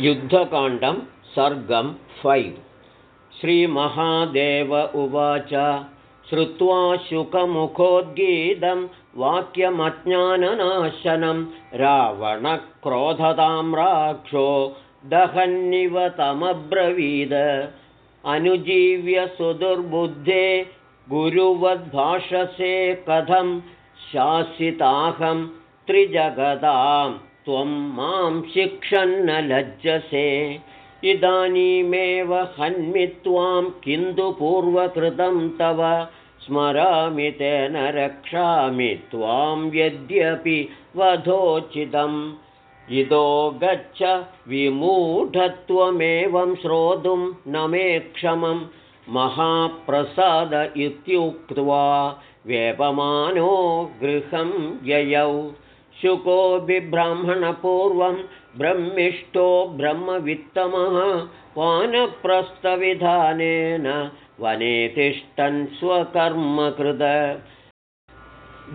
युद्धकाण्डं सर्गं five. श्रीमहादेव उवाच श्रुत्वा शुकमुखोद्गीतं वाक्यमज्ञाननाशनं रावणक्रोधतां राक्षो दहन्निवतमब्रवीद। अनुजीव्य सुदुर्बुद्धे गुरुवद्भाषसे कथं शासिताहं त्रिजगदां त्वं मां शिक्षन्न लज्जसे। इदानीमेव हन्मि त्वां किन्तु पूर्वकृतं तव। स्मरामि तेन रक्षामि त्वां यद्यपि वधोचितम्। इदो गच्छ विमूढत्वमेवं श्रोतुं न मे क्षमं महाप्रसाद इत्युक्त्वा व्यपमानो गृहं ययौ शुको बिब्राह्मणपूर्वं ब्रह्मिष्ठो ब्रह्मवित्तमः वानप्रस्थविधानेन वने तिष्ठन् स्वकर्मकृत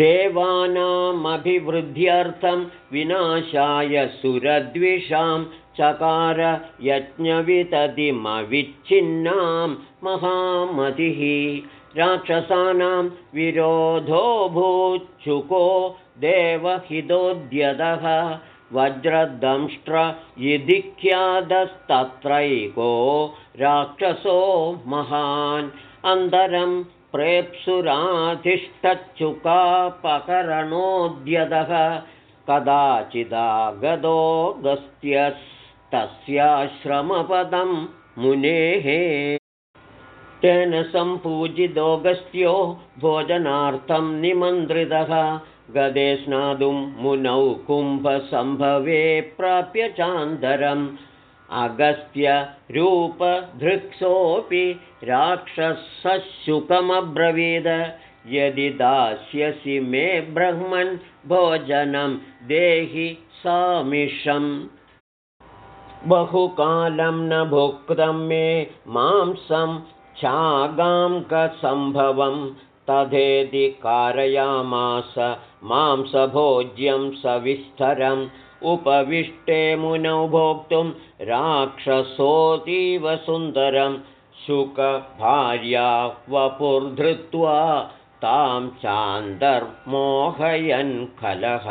देवानामभिवृद्ध्यर्थं विनाशाय सुरद्विषां चकार यज्ञविततिमविच्छिन्नां महामतिः। राक्षसानां विरोधो भूच्छुको देवहितोद्यतः वज्रदंष्ट्र इति ख्यातस्तत्रैको राक्षसो महान्। अन्तरं प्रेप्सुराधिष्ठच्चुकापकरणोद्यतः कदाचिदागतो गस्त्यस्तस्याश्रमपदं मुनेः। तेन सम्पूजितोऽगस्त्यो भोजनार्थं निमन्त्रितः गदे स्नातुं मुनौ कुम्भसम्भवे प्राप्य चान्दरम्। अगस्त्यरूपधृक्सोऽपि राक्षसशुकमब्रवीद। यदि दास्यसि मे ब्रह्मन् भोजनं देहि सामिषम्। बहुकालं न भुक्तं मे मांसं छागाङ्कसम्भवं तथेति कारयामास मांसभोज्यं सविस्तरम् उपविष्टे मुनौ भोक्तुं राक्षसोऽतीव सुन्दरं शुकभार्या वपुर्धृत्वा तां चान्दर्मोहयन् खलः।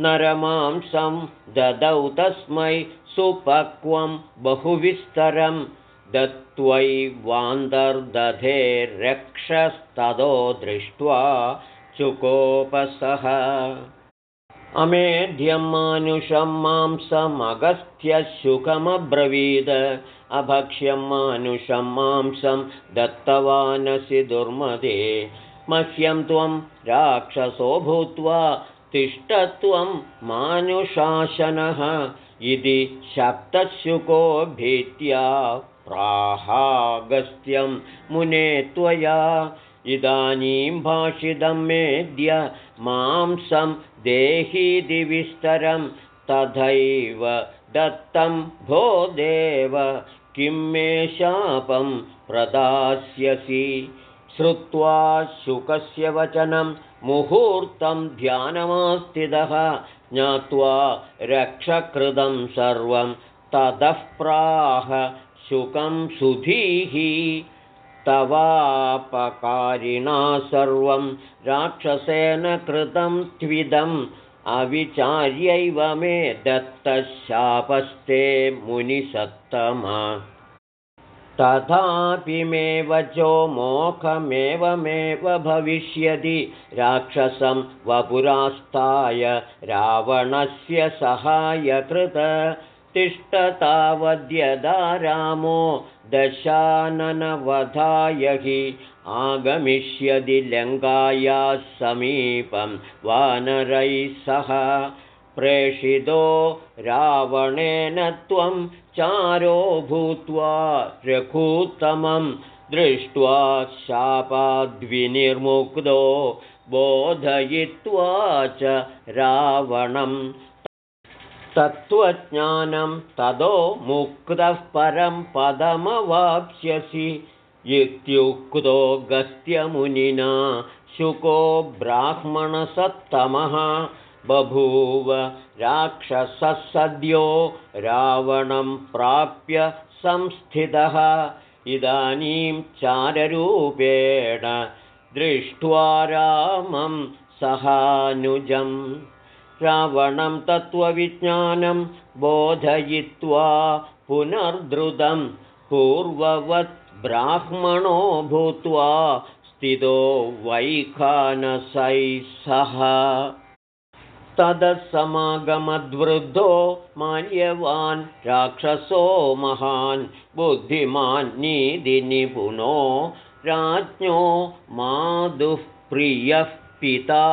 नरमांसं ददौ तस्मै सुपक्वं बहुविस्तरं दत्त्वैवान्तर्दधेरक्षस्ततो दृष्ट्वा चुकोपसः अमेध्यं मानुषं मांसमगस्त्यशुकमब्रवीद अभक्ष्यं मानुषं मांसं दत्तवानसि दुर्मदे। मह्यं त्वं राक्षसो भूत्वा तिष्ठत्वं मानुशासनः इति शब्दशुको भीत्या प्राहागस्त्यं मुने त्वया इदानीं भाषितं मेद्य मांसं देहीति विस्तरं तथैव दत्तं भो देव किं मे शापं प्रदास्यसि। श्रुत्वा शुकस्य वचनं मुहूर्तं ध्यानमास्थितः ज्ञात्वा रक्षकृतं सर्वं ततः प्राह शुकं सुधीः तवापकारिणा सर्वं राक्षसेन कृतं त्विदम् अविचार्यैव मे दत्तशापस्ते मुनिसत्तमा। तथापि मे वचो मोखमेवमेव भविष्यति राक्षसं वपुरास्ताय रावणस्य सहायकृत तिष्ठतावद्यदा रामो दशाननवधाय हि आगमिष्यति लङ्कायाः समीपं वानरैः सह। प्रेषितो रावणेन त्वं चारो भूत्वा रघूत्तमं दृष्ट्वा शापाद्विनिर्मुक्तो बोधयित्वा च रावणं तत्त्वज्ञानं ततो मुक्तः परं पदमवाप्स्यसि इत्युक्तो गस्त्यमुनिना शुको ब्राह्मणसत्तमः। बभूव राक्षसः सद्यो रावणं प्राप्य संस्थितः। इदानीं चाररूपेण दृष्ट्वा रामं सहानुजम् रावणं तत्त्वविज्ञानं बोधयित्वा पुनर्द्रुतं पूर्ववत् ब्राह्मणो भूत्वा स्थितो वैखानसैः सह। तदसमागमद्वृद्धो माल्यवान् राक्षसो महान् बुद्धिमान् नीदिनिपुनो राज्ञो मादुः प्रियः पिता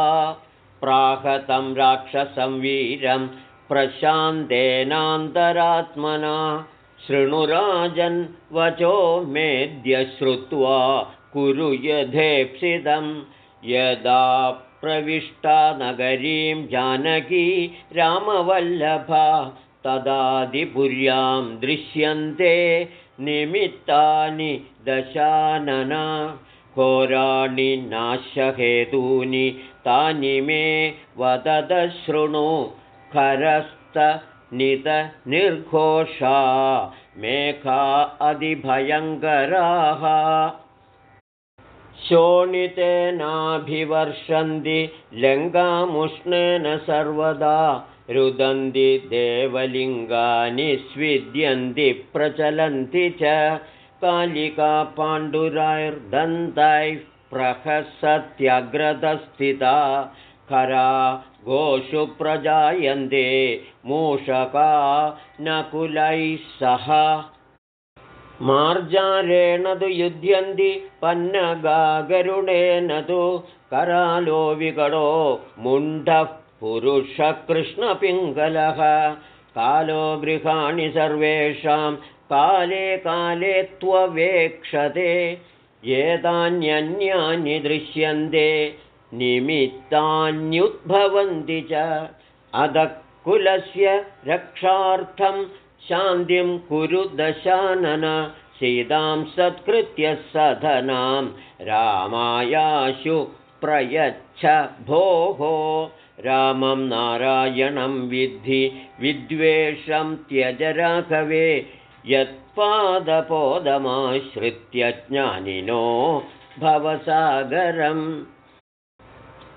प्राहतं राक्षसं वीरं प्रशान्तेनान्तरात्मना। शृणुराजन् वचो मेद्य श्रुत्वा कुरु यथेप्सितं। यदा प्रविष्टा नगरीं जानकी रामवल्लभा तदादिपुर्यां दृश्यन्ते निमित्तानि दशानना घोराणि नाशहेतूनि तानि मे वददशृणु खरस्तनितनिर्घोषा मेघा अधिभयङ्कराः शोणितेनाभिवर्षन्ति लङ्गामुष्णेन सर्वदा रुदन्ति देवलिङ्गानि स्विद्यन्ति प्रचलन्ति च कालिका पाण्डुराैर्दन्तैः प्रहसत्यग्रतस्थिता खरा गोषु प्रजायन्ते मूषका नकुलैः सह। मार्जारेण तु युध्यन्ति पन्नगागरुडेन तु करालो विकटो मुण्डः पुरुषकृष्णपिङ्गलः। कालो गृहाणि सर्वेषां काले काले त्ववेक्षते एतान्यन्यानि दृश्यन्ते निमित्तान्युद्भवन्ति च। अधकुलस्य रक्षार्थं शान्तिं कुरु दशानन सीतां सत्कृत्य सधनां रामायाशु प्रयच्छ भोः। रामं नारायणं विद्धि विद्वेषं त्यज राघवे यत्पादपोदमाश्रित्य ज्ञानिनो भवसागरम्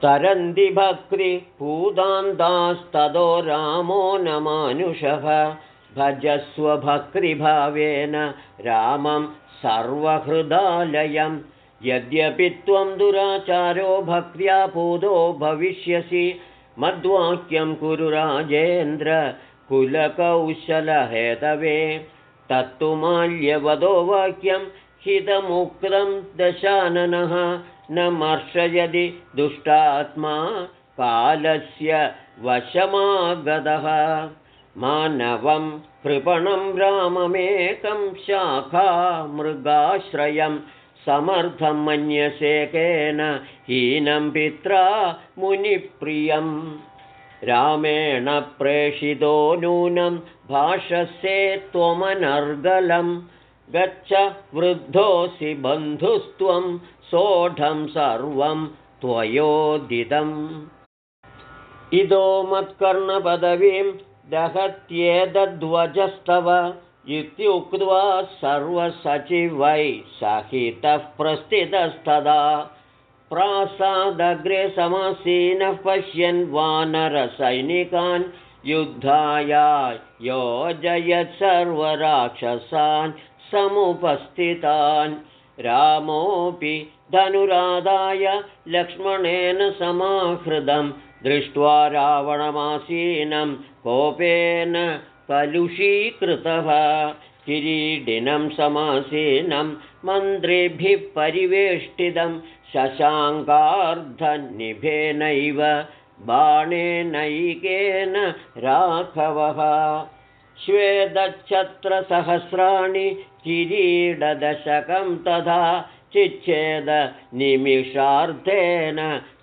तरन्ति भक्तिपूदान्तास्ततो रामो न मानुषः। भजस्वभक्तिभावेन रामं सर्वहृदालयं। यद्यपि त्वं दुराचारो भक्त्या पूतो भविष्यसि। मद्वाक्यं कुरु राजेन्द्र कुलकौशलहेतवे तत्तु माल्यवदो वाक्यं हितमुक्तं दशाननः न मर्शयदि दुष्टात्मा कालस्य वशमागतः। मानवं कृपणं राममेकं शाखा मृगाश्रयं समर्थं मन्यसेकेन हीनं पित्रा मुनिप्रियं रामेण प्रेषितो नूनं भाषसे त्वमनर्गलं गच्छ वृद्धोऽसि बन्धुस्त्वं सोढं सर्वं त्वयोदितम् इदो मत्कर्णपदवीं दहत्येतद्वजस्तव इत्युक्त्वा सर्वसचिवै सहितः प्रस्थितस्तदा प्रासादग्रे समासीनः पश्यन् वानरसैनिकान् युद्धाय योजयत् सर्वराक्षसान् समुपस्थितान्। रामोऽपि धनुराधाय लक्ष्मणेन समाहृदं दृष्ट्वा रावणमासीनं कोपेन कलुषीकृतः। किरीडिनं समासीनं मन्त्रिभिः परिवेष्टितं शशाङ्कार्धनिभेनैव बाणेनैकेन राघवः श्वेदच्छत्रसहस्राणि किरीडदशकं तथा चिच्छेदनिमिषार्धेन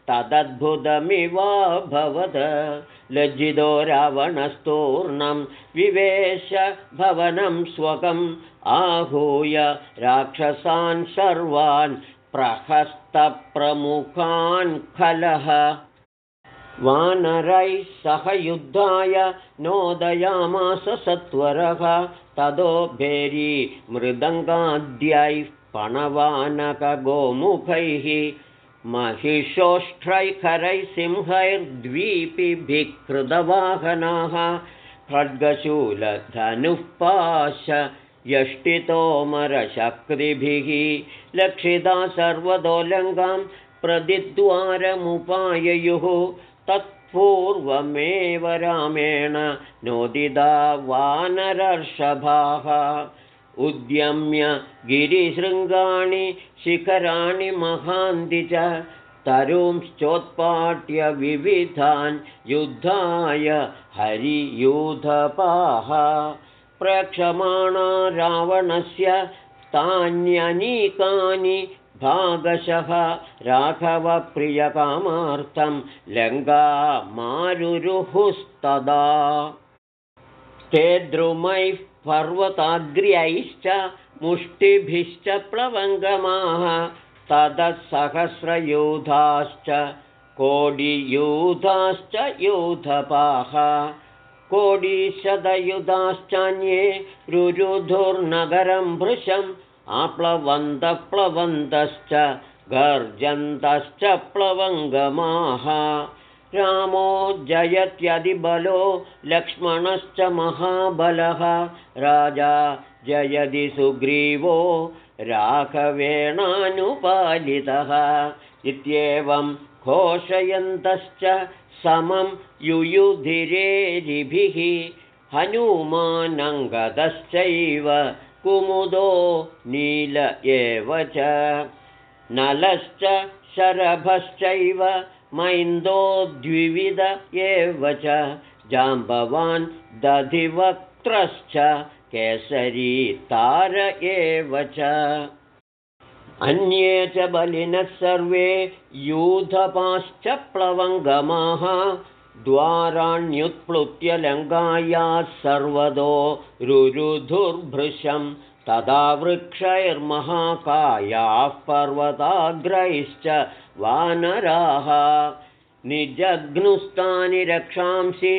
तदद्भुतमिवाभवत् लज्जितो रावणस्तूर्णं विवेश भवनं स्वकम् आहूय राक्षसान् सर्वान् प्रहस्तप्रमुखान् खलः वानरैः सह युद्धाय नोदयामास सत्वरः ततो भेरी मृदङ्गाद्यैः पणवानकगोमुखैः महिषोष्ठ्रैखरैः सिंहैर्द्वीपिभिः कृतवाहनाः खड्गशूलधनुः पाश यष्टितोमरशक्तिभिः लक्षिता सर्वतोलङ्गां प्रतिद्वारमुपाययुः तत्पूर्वमेव रामेण नोदिदा वानरर्षभाः। उद्यम्य गिरिशृङ्गाणि शिखराणि महान्ति च। तरुंश्चोत्पाट्य विविधान् युद्धाय हरियूधपाः। प्रक्षमाणा रावणस्य तान्यनीकानि भागशः राघवप्रियकामार्थं लङ्गामारुरुहुस्तदा। ते द्रुमैः पर्वताग्र्यैश्च मुष्टिभिश्च प्लवङ्गमाः ततः सहस्रयूधाश्च कोडियूधाश्च यूधपाः। कोडिशतयुधाश्चान्ये रुरुधुर्नगरं भृशम् आप्लवन्तप्लवन्तश्च गर्जन्तश्च प्लवङ्गमाः रामो जयत्यधिबलो लक्ष्मणश्च महाबलः। राजा जयति सुग्रीवो राघवेणानुपालितः। इत्येवं घोषयन्तश्च समं युयुधिरेरिभिः हनुमानङ्गतश्चैव कुमुदो नील एव च। नलश्च शरभश्चैव मैन्दो द्विविध एव च। जाम्बवान् दधिवक्त्रश्च केसरी तार एव च। अन्ये च बलिनः सर्वे यूधपाश्च प्लवङ्गमाः द्वाराण्युत्प्लुत्य लङ्गायाः सर्वतो रुरुधुर्भृशं तदा वृक्षैर्महाकायाः पर्वताग्रैश्च वानराः निजघ्नुस्तानि रक्षांसि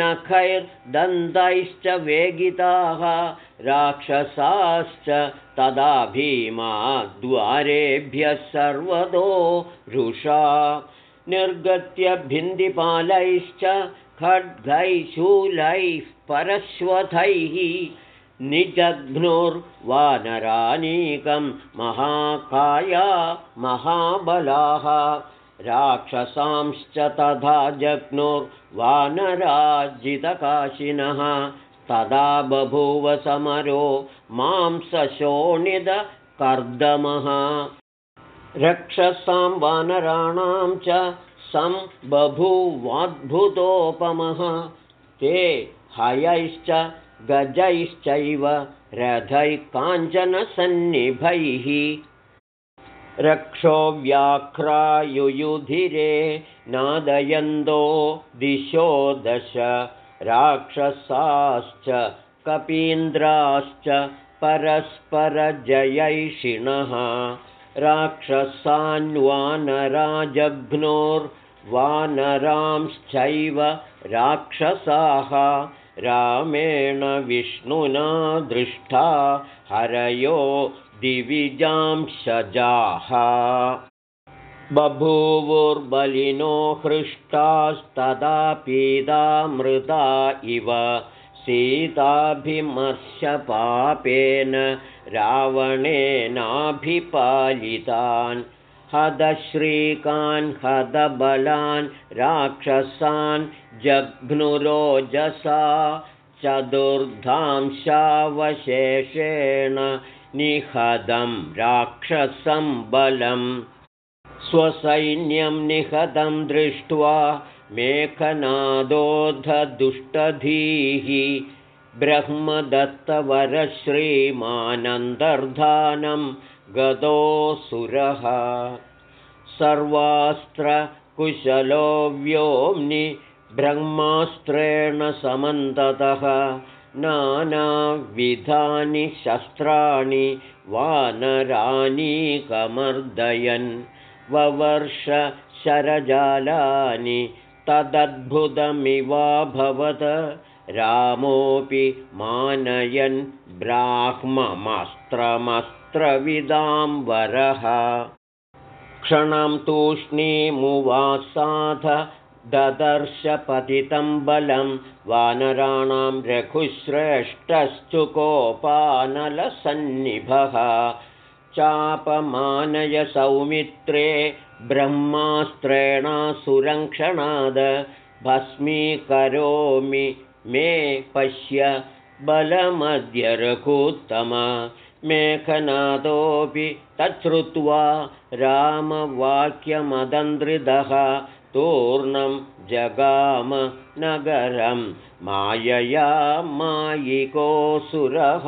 नखैर्दन्तैश्च वेगिताः राक्षसाश्च तदा भीमा द्वारेभ्यः सर्वतो रुषा निर्गत्य भिन्दिपालैश्च खड्गैः शूलैः परश्वथैः निजघ्नुर्वानरानीकं महाकाया महाबलाः। राक्षसांश्च तथा जग्नुर्वानराजितकाशिनः तदा बभूव समरो मांसशोणितकर्दमः रक्षसां वानराणां च बभूवाद्भुतोपमः। ते हयैश्च गजैश्चैव रथैः काञ्चनसन्निभैः रक्षो व्याघ्रायुयुधिरे नादयन्दो दिशो दश राक्षसाश्च कपीन्द्राश्च परस्परजयैषिणः राक्षसान्वानराजघ्नोर्वानरांश्चैव राक्षसाः। रामेण विष्णुना दृष्टा हरयो दिविजांशजाः बभूवुर्बलिनो हृष्टास्तदा पीतामृता इव सीताभिमर्शपापेन रावणेनाभिपालितान् हदश्रीकान् हदबलान् राक्षसान् जघ्नुरोजसा चतुर्धांशावशेषेण निहदं राक्षसं बलम् स्वसैन्यं निहतं दृष्ट्वा मेघनादोधदुष्टधीः ब्रह्मदत्तवरश्रीमानन्दर्धानं गतोऽसुरः सर्वास्त्रकुशलो व्योम्नि ब्रह्मास्त्रेण समन्ततः। नानाविधानि शस्त्राणि वानरानीकमर्दयन् ववर्ष शरजालानि तदद्भुतमिवाभवत् रामोऽपि मानयन् ब्राह्ममस्त्रमस्त्रविदां वरः। क्षणं तूष्णीमुवासाथ ददर्शपतितं बलं। वानराणां रघुश्रेष्ठश्चुकोपानलसन्निभः चापमानय सौमित्रे ब्रह्मास्त्रेणासुरङ्क्षणाद भस्मीकरोमि मे पश्य बलमद्य रघुत्तम मेघनादोऽपि तच्छ्रुत्वा रामवाक्यमदन्द्रिदः तूर्णं जगाम नगरं। मायया मायिकोऽसुरः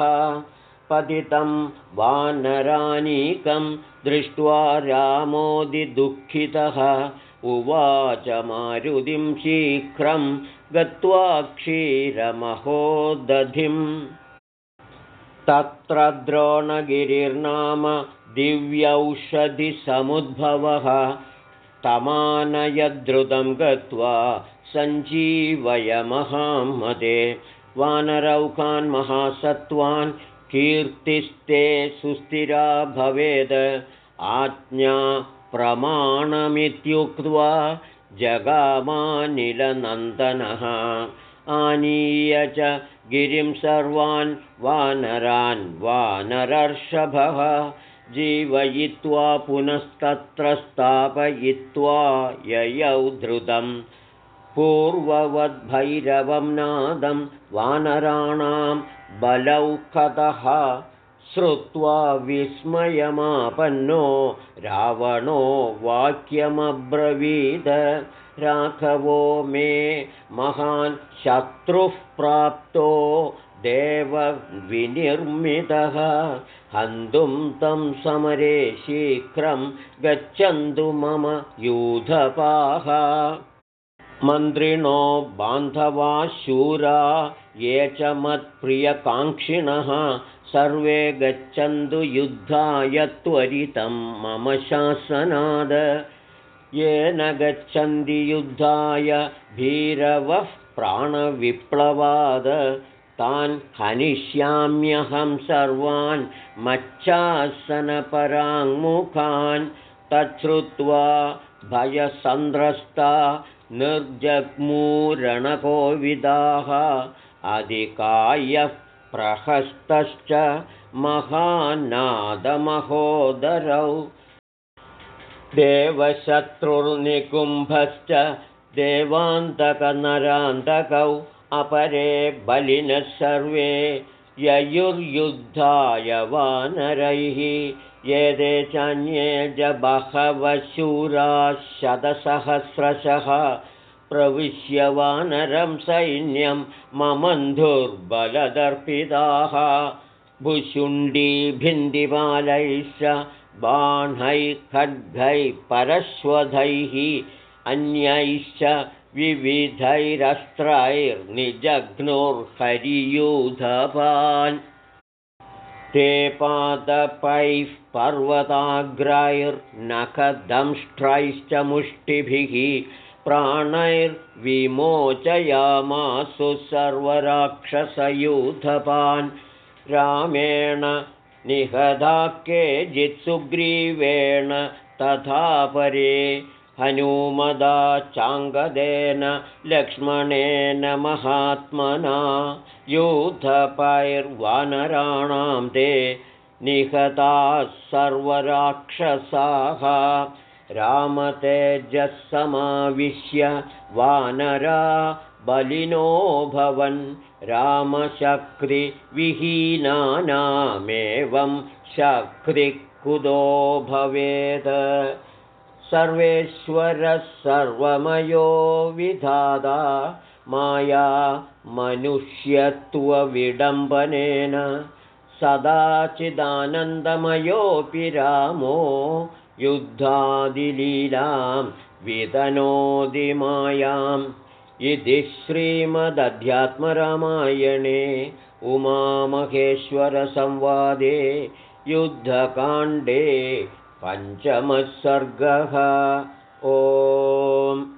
पतितं वानरानीकं दृष्ट्वा रामोदिदुःखितः उवाच मारुतिं शीघ्रं गत्वा क्षीरमहोदधिम्। तत्र द्रोणगिरिर्नाम दिव्यौषधिसमुद्भवः। तमानयद्रुतं गत्वा सञ्जीवयमहामदे वानरौकान् महासत्त्वान् कीर्तिस्ते सुस्थिरा भवेद्। आज्ञा प्रमाणमित्युक्त्वा जगामानिलनन्दनः आनीय च गिरिं सर्वान् वानरान् वानरर्षभः। जीवयित्वा पुनस्तत्र स्थापयित्वा ययौ धृतं पूर्ववद्भैरवं नादं वानराणां बलौकतः श्रुत्वा विस्मयमापन्नो रावणो वाक्यमब्रवीद। राघवो मे महान् शत्रुः प्राप्तो देवविनिर्मितः। हन्तुं तं समरे शीघ्रं गच्छन्तु मम यूधपाः मन्त्रिणो बान्धवा शूरा ये च मत्प्रियकाङ्क्षिणः। सर्वे गच्छन्तु युद्धाय त्वरितं मम शासनाद। येन गच्छन्ति युद्धाय भीरवः प्राणविप्लवाद। तान् हनिष्याम्यहं सर्वान् मच्छासनपराङ्मुखान्। तच्छ्रुत्वा भयसन्द्रस्ता निर्जग्मूरणकोविदाः अधिकायः प्रहस्तश्च महानादमहोदरौ। देवशत्रुर्निकुम्भश्च देवान्तकनरान्तकौ अपरे बलिनः सर्वे ययुर्युद्धाय वानरैः ये चान्ये च बहवः शूराः शतसहस्रशः प्रविश्य वानरं सैन्यं ममन्धुर्बलदर्पिताः। भुशुण्डीभिन्दिमालैश्च बाह्नैः खड्गैः परश्वधैः अन्यैश्च विविधैरस्त्रैर्निजघ्नुर्हरियूधपान् ते पादपैः पर्वताग्रैर्नखदंष्ट्रैश्च मुष्टिभिः प्राणैर्विमोचयामासु सर्वराक्षसयूधपान्। रामेण निहदा केचित्सुग्रीवेण तथा परे हनुमदा चाङ्गदेन लक्ष्मणेन महात्मना यूथपैर्वानराणां ते निहताः सर्वराक्षसाः। रामतेजःसमाविश्य वानरा बलिनो भवन् रामशक्तिविहीनानामेवं शक्तिकुतो भवेत् सर्वेश्वरः सर्वमयो विधादा माया मनुष्यत्वविडम्बनेन सदाचिदानन्दमयोऽपि रामो युद्धादिलीलां वितनोति मायाम्। इति श्रीमदध्यात्मरामायणे उमामहेश्वरसंवादे युद्धकाण्डे पञ्चमः सर्गः। ओम्